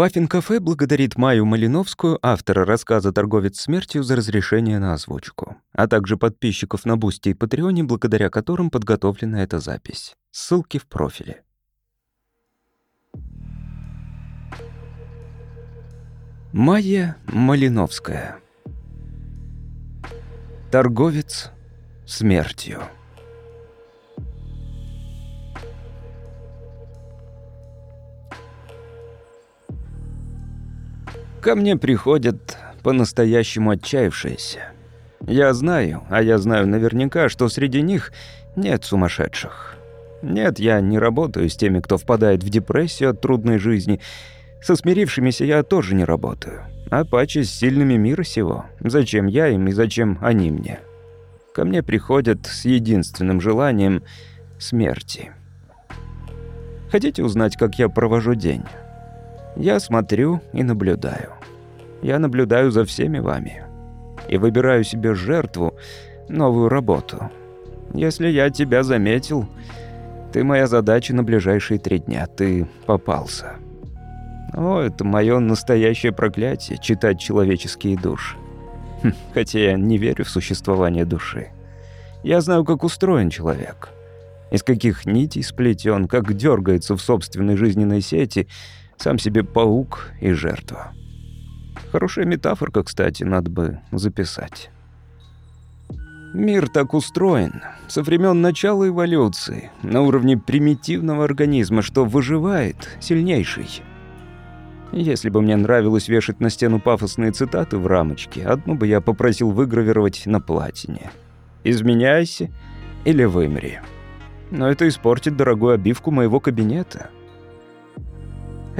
Puffin Cafe благодарит Майю Малиновскую, автора рассказа «Торговец смертью» за разрешение на озвучку, а также подписчиков на Бусти и Патреоне, благодаря которым подготовлена эта запись. Ссылки в профиле. Майя Малиновская Торговец смертью Ко мне приходят по-настоящему отчаявшиеся. Я знаю, а я знаю наверняка, что среди них нет сумасшедших. Нет, я не работаю с теми, кто впадает в депрессию от трудной жизни. Со смирившимися я тоже не работаю. А паче с сильными мира сего. Зачем я им и зачем они мне? Ко мне приходят с единственным желанием смерти. Хотите узнать, как я провожу день? Я смотрю и наблюдаю. Я наблюдаю за всеми вами. И выбираю себе жертву, новую работу. Если я тебя заметил, ты моя задача на ближайшие три дня. Ты попался. О, это мое настоящее проклятие — читать человеческие души. Хм, хотя я не верю в существование души. Я знаю, как устроен человек. Из каких нитей сплетен, как дергается в собственной жизненной сети — сам себе паук и жертва. Хорошая метафорка, кстати, надо бы записать. Мир так устроен, со времен начала эволюции, на уровне примитивного организма, что выживает сильнейший. Если бы мне нравилось вешать на стену пафосные цитаты в рамочке, одну бы я попросил выгравировать на платине. «Изменяйся или вымри». Но это испортит дорогую обивку моего кабинета.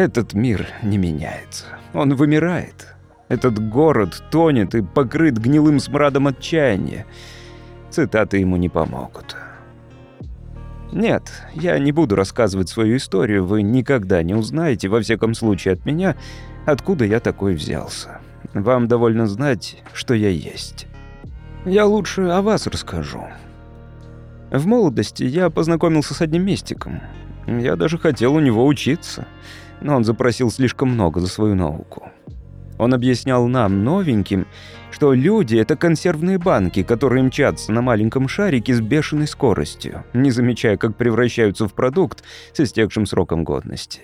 Этот мир не меняется. Он вымирает. Этот город тонет и покрыт гнилым смрадом отчаяния. Цитаты ему не помогут. Нет, я не буду рассказывать свою историю, вы никогда не узнаете, во всяком случае от меня, откуда я такой взялся. Вам довольно знать, что я есть. Я лучше о вас расскажу. В молодости я познакомился с одним мистиком. Я даже хотел у него учиться но он запросил слишком много за свою науку. Он объяснял нам, новеньким, что люди — это консервные банки, которые мчатся на маленьком шарике с бешеной скоростью, не замечая, как превращаются в продукт с истекшим сроком годности.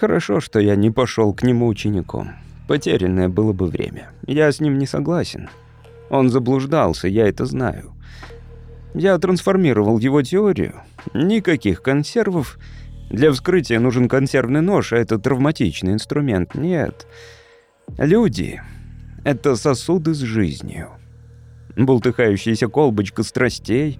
Хорошо, что я не пошел к нему учеником. Потерянное было бы время. Я с ним не согласен. Он заблуждался, я это знаю. Я трансформировал его теорию. Никаких консервов — для вскрытия нужен консервный нож, а это травматичный инструмент. Нет. Люди — это сосуды с жизнью. Бултыхающаяся колбочка страстей,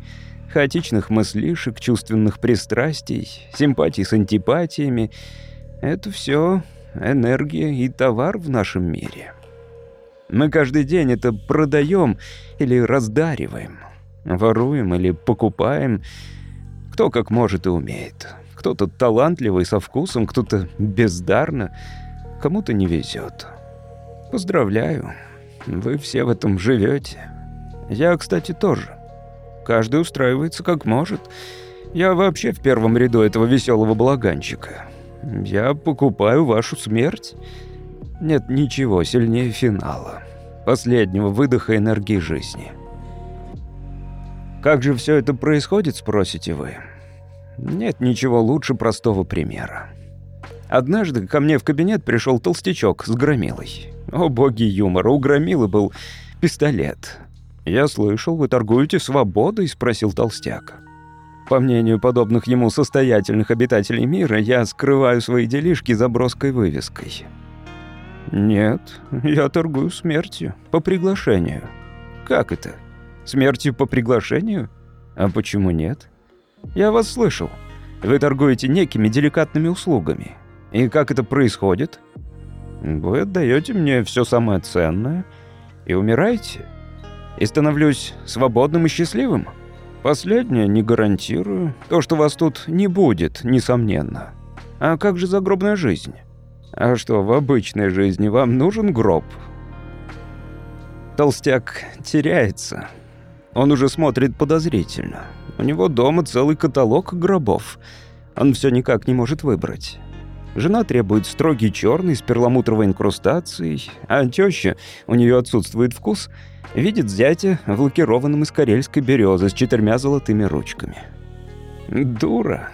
хаотичных мыслишек, чувственных пристрастий, симпатий с антипатиями — это все энергия и товар в нашем мире. Мы каждый день это продаем или раздариваем, воруем или покупаем, кто как может и умеет. Кто-то талантливый, со вкусом, кто-то бездарно, кому-то не везет. Поздравляю, вы все в этом живете. Я, кстати, тоже. Каждый устраивается как может. Я вообще в первом ряду этого веселого балаганчика. Я покупаю вашу смерть. Нет ничего сильнее финала. Последнего выдоха энергии жизни. Как же все это происходит, спросите вы? Нет ничего лучше простого примера. Однажды ко мне в кабинет пришел толстячок с громилой. О боги юмора, у громилы был пистолет. «Я слышал, вы торгуете свободой?» – спросил толстяк. По мнению подобных ему состоятельных обитателей мира, я скрываю свои делишки за броской вывеской. «Нет, я торгую смертью, по приглашению». «Как это? Смертью по приглашению? А почему нет?» Я вас слышал. Вы торгуете некими деликатными услугами. И как это происходит? Вы отдаете мне все самое ценное и умираете. И становлюсь свободным и счастливым. Последнее не гарантирую. То, что вас тут не будет, несомненно. А как же загробная жизнь? А что, в обычной жизни вам нужен гроб? Толстяк теряется. Он уже смотрит подозрительно. У него дома целый каталог гробов. Он все никак не может выбрать. Жена требует строгий черный с перламутровой инкрустацией, а теща, у нее отсутствует вкус, видит зятя в лакированном из карельской березы с четырьмя золотыми ручками. Дура.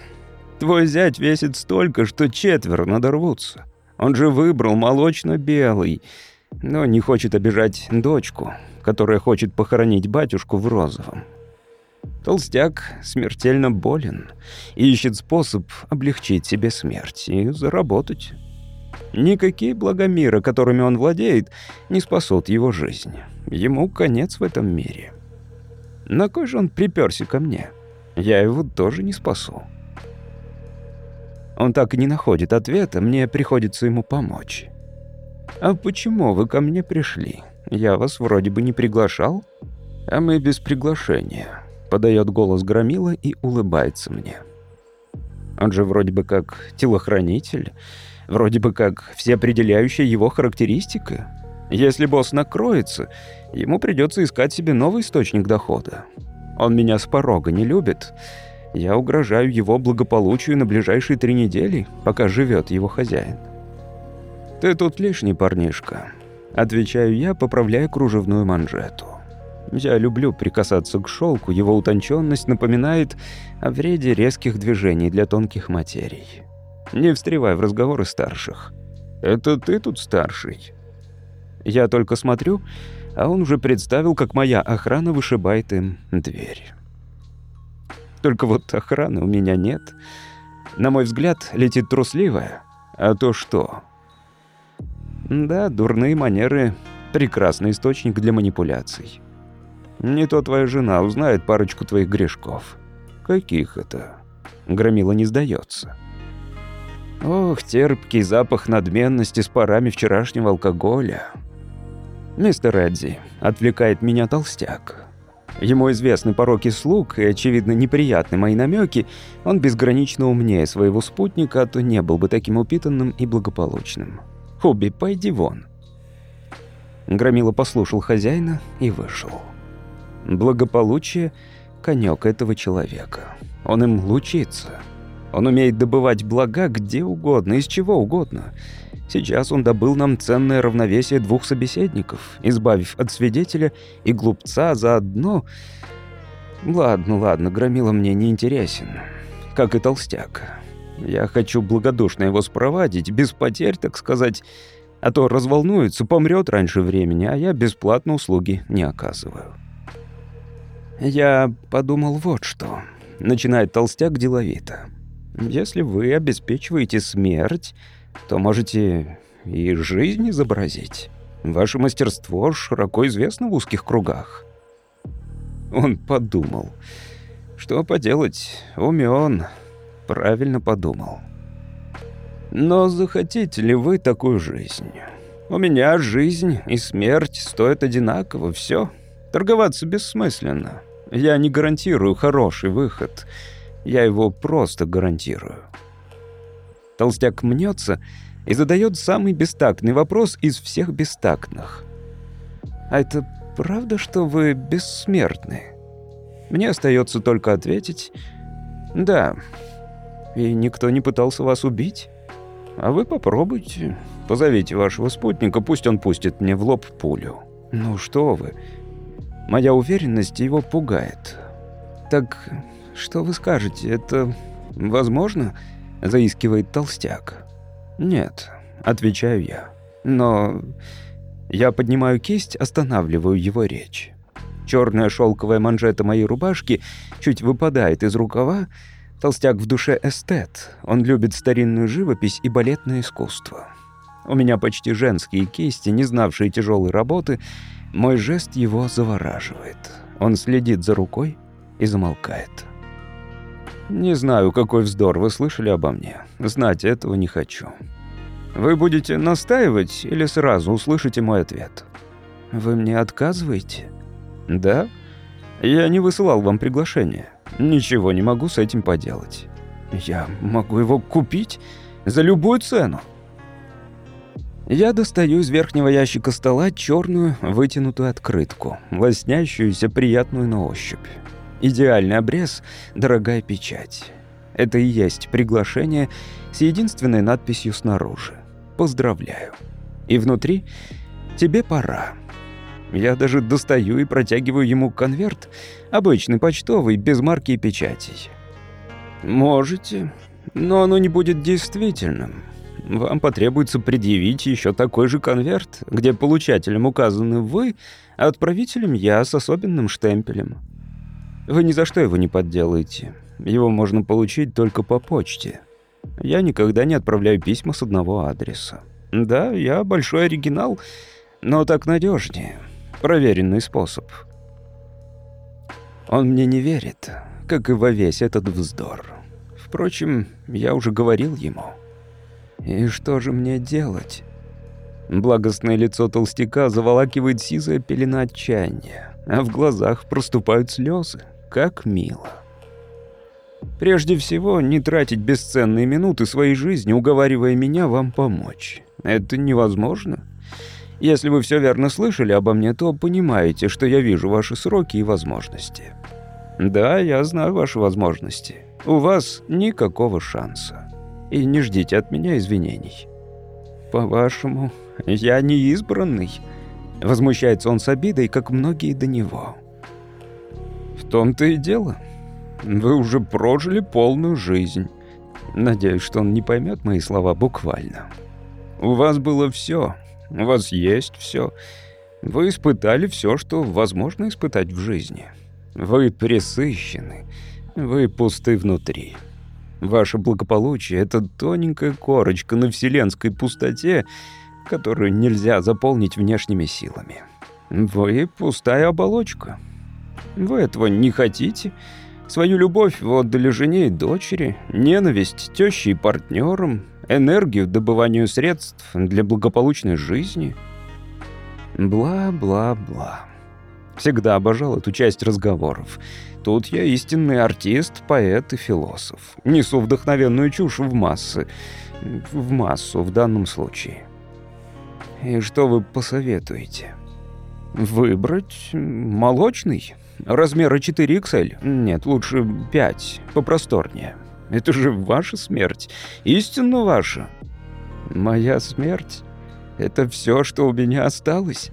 Твой зять весит столько, что четверо надорвутся. Он же выбрал молочно-белый, но не хочет обижать дочку, которая хочет похоронить батюшку в розовом. Толстяк смертельно болен и ищет способ облегчить себе смерть и заработать. Никакие блага мира, которыми он владеет, не спасут его жизнь. Ему конец в этом мире. На кой же он приперся ко мне? Я его тоже не спасу. Он так и не находит ответа, мне приходится ему помочь. «А почему вы ко мне пришли? Я вас вроде бы не приглашал?» «А мы без приглашения», — подает голос Громила и улыбается мне. Он же вроде бы как телохранитель, вроде бы как всеопределяющая его характеристика. Если босс накроется, ему придется искать себе новый источник дохода. Он меня с порога не любит. Я угрожаю его благополучию на ближайшие три недели, пока живет его хозяин. «Ты тут лишний парнишка», — отвечаю я, поправляя кружевную манжету. Я люблю прикасаться к шелку, его утонченность напоминает о вреде резких движений для тонких материй. Не встревай в разговоры старших. «Это ты тут старший?» Я только смотрю, а он уже представил, как моя охрана вышибает им дверь. Только вот охраны у меня нет. На мой взгляд, летит трусливая. А то что? Да, дурные манеры — прекрасный источник для манипуляций. Не то твоя жена узнает парочку твоих грешков. Каких это? Громила не сдается. Ох, терпкий запах надменности с парами вчерашнего алкоголя. Мистер Эдди, отвлекает меня толстяк. Ему известны пороки слуг и, очевидно, неприятны мои намеки. Он безгранично умнее своего спутника, а то не был бы таким упитанным и благополучным. «Хобби, пойди вон». Громила послушал хозяина и вышел. Благополучие — конек этого человека. Он им лучится. Он умеет добывать блага где угодно, из чего угодно. Сейчас он добыл нам ценное равновесие двух собеседников, избавив от свидетеля и глупца заодно... Ладно, ладно, Громила мне не интересен, как и толстяк. Я хочу благодушно его спровадить, без потерь, так сказать, а то разволнуется, помрет раньше времени, а я бесплатно услуги не оказываю. Я подумал вот что. Начинает толстяк деловито. Если вы обеспечиваете смерть, то можете и жизнь изобразить. Ваше мастерство широко известно в узких кругах. Он подумал. Что поделать, умен правильно подумал. Но захотите ли вы такую жизнь? У меня жизнь и смерть стоят одинаково, все. Торговаться бессмысленно. Я не гарантирую хороший выход. Я его просто гарантирую. Толстяк мнется и задает самый бестактный вопрос из всех бестактных. «А это правда, что вы бессмертны?» Мне остается только ответить «Да, и никто не пытался вас убить? А вы попробуйте. Позовите вашего спутника, пусть он пустит мне в лоб пулю. Ну что вы. Моя уверенность его пугает. Так что вы скажете, это возможно? Заискивает толстяк. Нет, отвечаю я. Но я поднимаю кисть, останавливаю его речь. Черная шелковая манжета моей рубашки чуть выпадает из рукава, Толстяк в душе эстет. Он любит старинную живопись и балетное искусство. У меня почти женские кисти, не знавшие тяжелой работы. Мой жест его завораживает. Он следит за рукой и замолкает. Не знаю, какой вздор вы слышали обо мне. Знать этого не хочу. Вы будете настаивать или сразу услышите мой ответ? Вы мне отказываете? Да? Я не высылал вам приглашение. Ничего не могу с этим поделать. Я могу его купить за любую цену. Я достаю из верхнего ящика стола черную вытянутую открытку, лоснящуюся приятную на ощупь. Идеальный обрез, дорогая печать. Это и есть приглашение с единственной надписью снаружи. «Поздравляю». И внутри «Тебе пора». Я даже достаю и протягиваю ему конверт, обычный почтовый, без марки и печатей. «Можете, но оно не будет действительным. Вам потребуется предъявить еще такой же конверт, где получателем указаны вы, а отправителем я с особенным штемпелем. Вы ни за что его не подделаете. Его можно получить только по почте. Я никогда не отправляю письма с одного адреса. Да, я большой оригинал, но так надежнее. Проверенный способ. Он мне не верит, как и во весь этот вздор. Впрочем, я уже говорил ему. И что же мне делать? Благостное лицо толстяка заволакивает сизая пелена отчаяния, а в глазах проступают слезы. Как мило. Прежде всего, не тратить бесценные минуты своей жизни, уговаривая меня вам помочь. Это невозможно. Если вы все верно слышали обо мне, то понимаете, что я вижу ваши сроки и возможности. Да, я знаю ваши возможности. У вас никакого шанса и не ждите от меня извинений. По-вашему, я не избранный. Возмущается он с обидой, как многие до него. В том-то и дело. Вы уже прожили полную жизнь. Надеюсь, что он не поймет мои слова буквально. У вас было все. У вас есть все. Вы испытали все, что возможно испытать в жизни. Вы пресыщены. Вы пусты внутри. Ваше благополучие — это тоненькая корочка на вселенской пустоте, которую нельзя заполнить внешними силами. Вы — пустая оболочка. Вы этого не хотите. Свою любовь вы отдали жене и дочери, ненависть тёще и партнерам, энергию добыванию средств для благополучной жизни. Бла-бла-бла. Всегда обожал эту часть разговоров — Тут я истинный артист, поэт и философ. Несу вдохновенную чушь в массы. В массу в данном случае. И что вы посоветуете? Выбрать молочный? Размера 4XL? Нет, лучше 5, попросторнее. Это же ваша смерть. Истинно ваша. Моя смерть? Это все, что у меня осталось?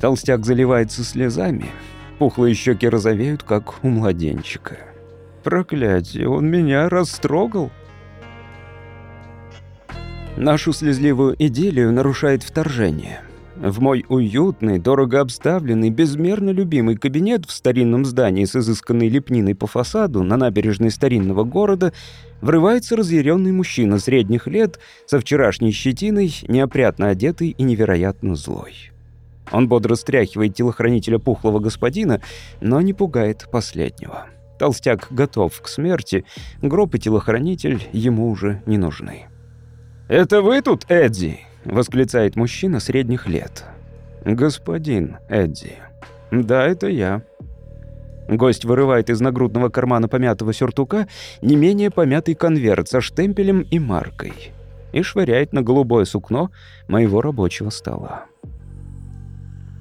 Толстяк заливается слезами. Пухлые щеки розовеют, как у младенчика. Проклятие, он меня растрогал. Нашу слезливую идиллию нарушает вторжение. В мой уютный, дорого обставленный, безмерно любимый кабинет в старинном здании с изысканной лепниной по фасаду на набережной старинного города врывается разъяренный мужчина средних лет со вчерашней щетиной, неопрятно одетый и невероятно злой. Он бодро стряхивает телохранителя пухлого господина, но не пугает последнего. Толстяк готов к смерти, гроб и телохранитель ему уже не нужны. «Это вы тут, Эдди?» — восклицает мужчина средних лет. «Господин Эдди». «Да, это я». Гость вырывает из нагрудного кармана помятого сюртука не менее помятый конверт со штемпелем и маркой и швыряет на голубое сукно моего рабочего стола.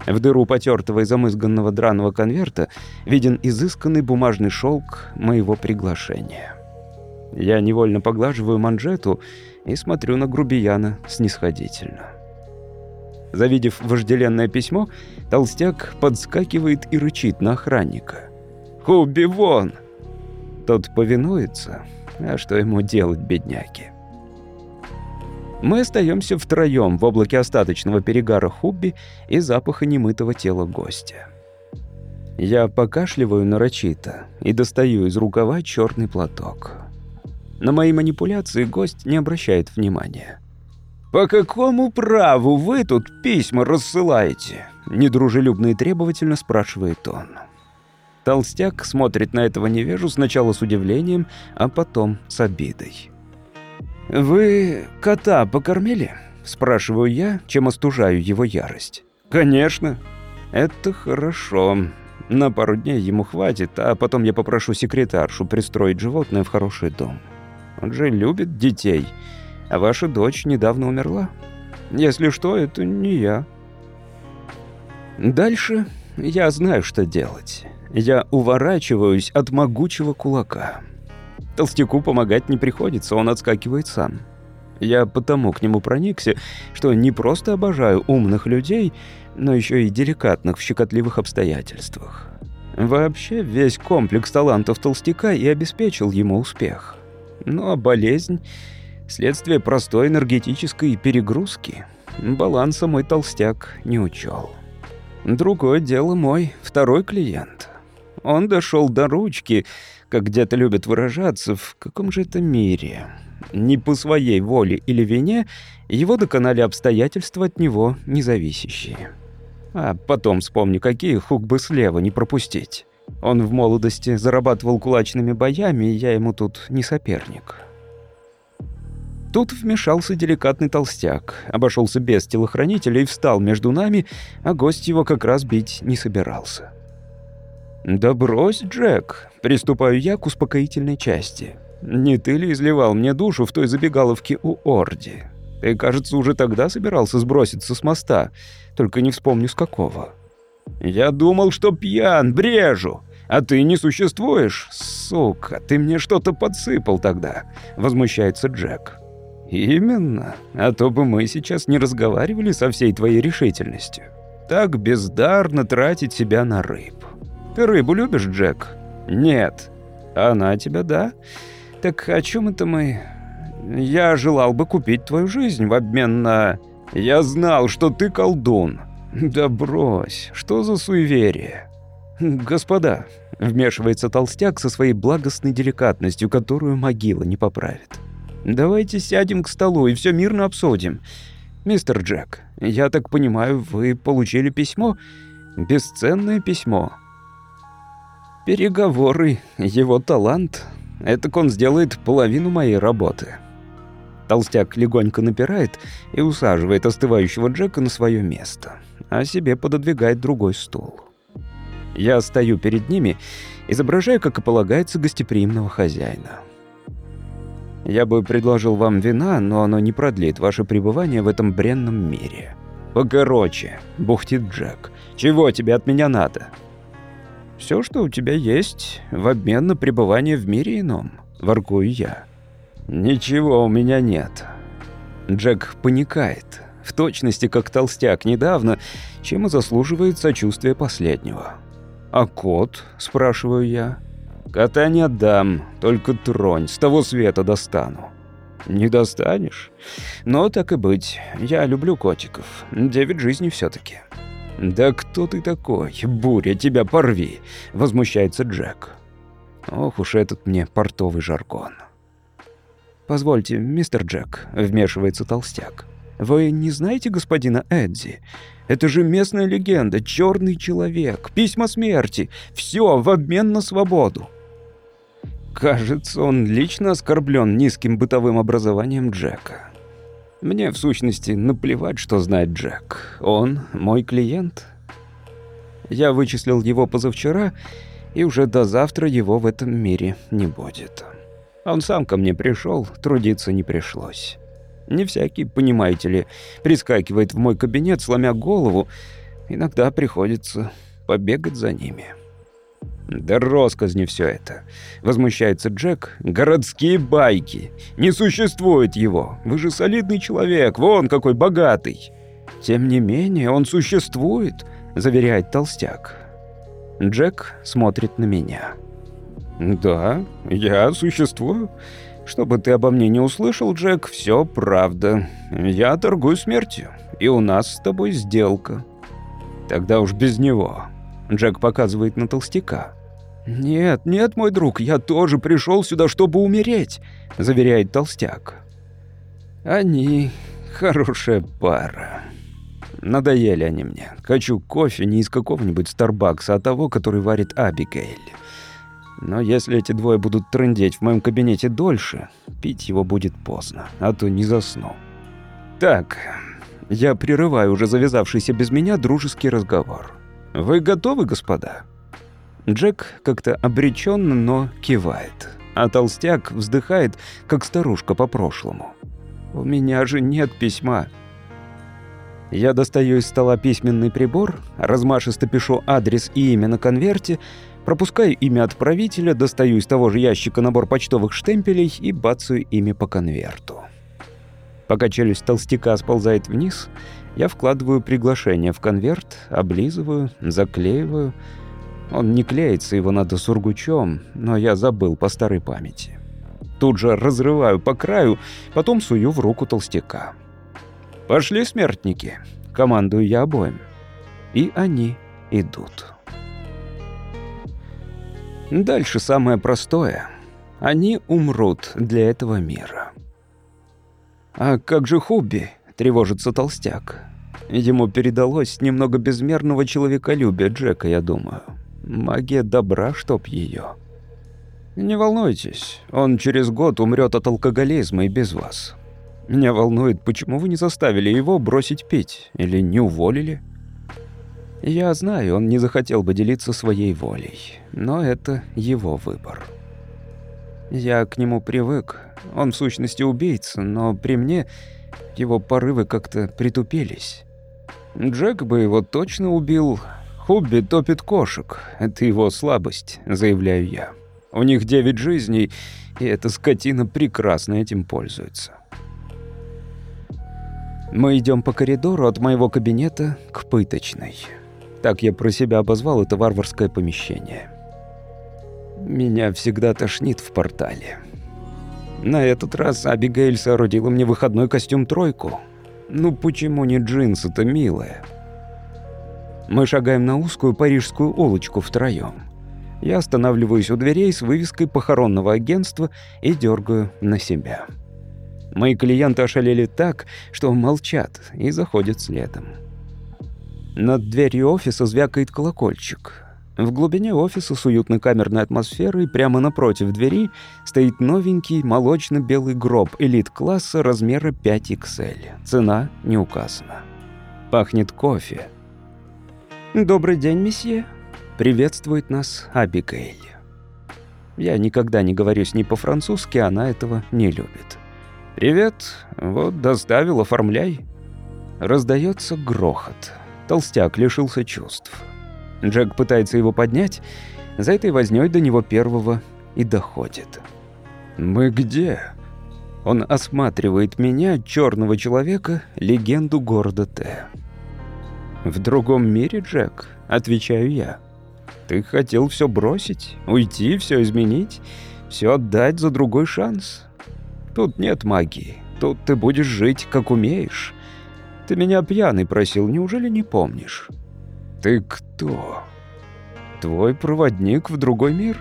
В дыру потертого и замызганного драного конверта виден изысканный бумажный шелк моего приглашения. Я невольно поглаживаю манжету и смотрю на грубияна снисходительно. Завидев вожделенное письмо, толстяк подскакивает и рычит на охранника. «Хуби вон!» Тот повинуется, а что ему делать, бедняки? Мы остаемся втроем в облаке остаточного перегара хубби и запаха немытого тела гостя. Я покашливаю нарочито и достаю из рукава черный платок. На мои манипуляции гость не обращает внимания. «По какому праву вы тут письма рассылаете?» Недружелюбно и требовательно спрашивает он. Толстяк смотрит на этого невежу сначала с удивлением, а потом с обидой. «Вы кота покормили?» – спрашиваю я, чем остужаю его ярость. «Конечно». «Это хорошо. На пару дней ему хватит, а потом я попрошу секретаршу пристроить животное в хороший дом. Он же любит детей, а ваша дочь недавно умерла. Если что, это не я». Дальше я знаю, что делать. Я уворачиваюсь от могучего кулака. Толстяку помогать не приходится, он отскакивает сам. Я потому к нему проникся, что не просто обожаю умных людей, но еще и деликатных в щекотливых обстоятельствах. Вообще, весь комплекс талантов толстяка и обеспечил ему успех. Ну а болезнь – следствие простой энергетической перегрузки. Баланса мой толстяк не учел. Другое дело мой второй клиент. Он дошел до ручки, как где-то любят выражаться, в каком же это мире – не по своей воле или вине его доконали обстоятельства от него независящие. А потом вспомни, какие хук бы слева не пропустить. Он в молодости зарабатывал кулачными боями, и я ему тут не соперник. Тут вмешался деликатный толстяк, обошелся без телохранителя и встал между нами, а гость его как раз бить не собирался. «Да брось, Джек!» — приступаю я к успокоительной части — не ты ли изливал мне душу в той забегаловке у Орди? Ты, кажется, уже тогда собирался сброситься с моста, только не вспомню с какого. Я думал, что пьян, брежу, а ты не существуешь. Сука, ты мне что-то подсыпал тогда, возмущается Джек. Именно, а то бы мы сейчас не разговаривали со всей твоей решительностью. Так бездарно тратить себя на рыб. Ты рыбу любишь, Джек? Нет. Она тебя, да? «Так о чем это мы? Я желал бы купить твою жизнь в обмен на...» «Я знал, что ты колдун». «Да брось, что за суеверие?» «Господа», — вмешивается толстяк со своей благостной деликатностью, которую могила не поправит. «Давайте сядем к столу и все мирно обсудим. Мистер Джек, я так понимаю, вы получили письмо? Бесценное письмо». Переговоры, его талант, Этак он сделает половину моей работы. Толстяк легонько напирает и усаживает остывающего Джека на свое место, а себе пододвигает другой стул. Я стою перед ними, изображая, как и полагается, гостеприимного хозяина. Я бы предложил вам вина, но оно не продлит ваше пребывание в этом бренном мире. Покороче, бухтит Джек. Чего тебе от меня надо? Все, что у тебя есть, в обмен на пребывание в мире ином», — воркую я. «Ничего у меня нет». Джек паникает, в точности как толстяк недавно, чем и заслуживает сочувствия последнего. «А кот?» — спрашиваю я. «Кота не отдам, только тронь, с того света достану». «Не достанешь?» «Но так и быть, я люблю котиков, девять жизней все таки «Да кто ты такой? Буря, тебя порви!» — возмущается Джек. Ох уж этот мне портовый жаргон. «Позвольте, мистер Джек», — вмешивается толстяк. «Вы не знаете господина Эдди? Это же местная легенда, черный человек, письма смерти, все в обмен на свободу». Кажется, он лично оскорблен низким бытовым образованием Джека. Мне, в сущности, наплевать, что знает Джек. Он мой клиент. Я вычислил его позавчера, и уже до завтра его в этом мире не будет. Он сам ко мне пришел, трудиться не пришлось. Не всякий, понимаете ли, прискакивает в мой кабинет, сломя голову. Иногда приходится побегать за ними. «Да росказни все это!» — возмущается Джек. «Городские байки! Не существует его! Вы же солидный человек, вон какой богатый!» «Тем не менее, он существует!» — заверяет толстяк. Джек смотрит на меня. «Да, я существую. Чтобы ты обо мне не услышал, Джек, все правда. Я торгую смертью, и у нас с тобой сделка». «Тогда уж без него». Джек показывает на толстяка. «Нет, нет, мой друг, я тоже пришел сюда, чтобы умереть», — заверяет толстяк. «Они хорошая пара. Надоели они мне. Хочу кофе не из какого-нибудь Старбакса, а того, который варит Абигейль. Но если эти двое будут трындеть в моем кабинете дольше, пить его будет поздно, а то не засну. Так, я прерываю уже завязавшийся без меня дружеский разговор. Вы готовы, господа?» Джек как-то обреченно, но кивает. А толстяк вздыхает, как старушка по-прошлому. «У меня же нет письма». Я достаю из стола письменный прибор, размашисто пишу адрес и имя на конверте, Пропускаю имя отправителя, достаю из того же ящика набор почтовых штемпелей и бацаю ими по конверту. Пока челюсть толстяка сползает вниз, я вкладываю приглашение в конверт, облизываю, заклеиваю. Он не клеится, его надо сургучом, но я забыл по старой памяти. Тут же разрываю по краю, потом сую в руку толстяка. «Пошли, смертники!» — командую я обоим. И они идут. Дальше самое простое. Они умрут для этого мира. «А как же Хубби?» — тревожится толстяк. Ему передалось немного безмерного человеколюбия Джека, я думаю. Магия добра, чтоб ее. Не волнуйтесь, он через год умрет от алкоголизма и без вас. Меня волнует, почему вы не заставили его бросить пить или не уволили?» Я знаю, он не захотел бы делиться своей волей, но это его выбор. Я к нему привык. Он в сущности убийца, но при мне его порывы как-то притупились. Джек бы его точно убил. Хубби топит кошек. Это его слабость, заявляю я. У них девять жизней, и эта скотина прекрасно этим пользуется. Мы идем по коридору от моего кабинета к пыточной. Так я про себя обозвал это варварское помещение. Меня всегда тошнит в портале. На этот раз Абигейль соорудила мне выходной костюм-тройку. Ну почему не джинсы-то, милая? Мы шагаем на узкую парижскую улочку втроем. Я останавливаюсь у дверей с вывеской похоронного агентства и дергаю на себя. Мои клиенты ошалели так, что молчат и заходят следом. Над дверью офиса звякает колокольчик. В глубине офиса с уютной камерной атмосферой прямо напротив двери стоит новенький молочно-белый гроб элит-класса размера 5XL. Цена не указана. Пахнет кофе. «Добрый день, месье», — приветствует нас Абигейль. Я никогда не говорю с ней по-французски, она этого не любит. «Привет, вот доставил, оформляй». Раздается грохот. Толстяк лишился чувств. Джек пытается его поднять, за этой вознёй до него первого и доходит. «Мы где?» Он осматривает меня, черного человека, легенду города Т. «В другом мире, Джек», — отвечаю я. «Ты хотел все бросить, уйти, все изменить, все отдать за другой шанс. Тут нет магии, тут ты будешь жить, как умеешь. Ты меня пьяный просил, неужели не помнишь? Ты кто? Твой проводник в другой мир?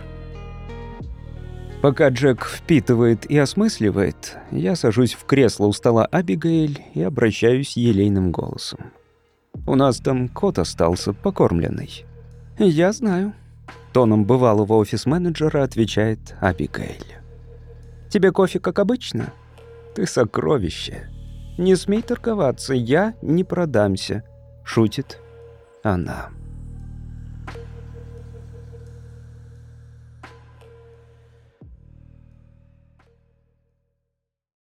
Пока Джек впитывает и осмысливает, я сажусь в кресло у стола Абигейль и обращаюсь елейным голосом. У нас там кот остался, покормленный. Я знаю. Тоном бывалого офис-менеджера отвечает Абигейль. Тебе кофе как обычно? Ты сокровище. «Не смей торговаться, я не продамся», — шутит она.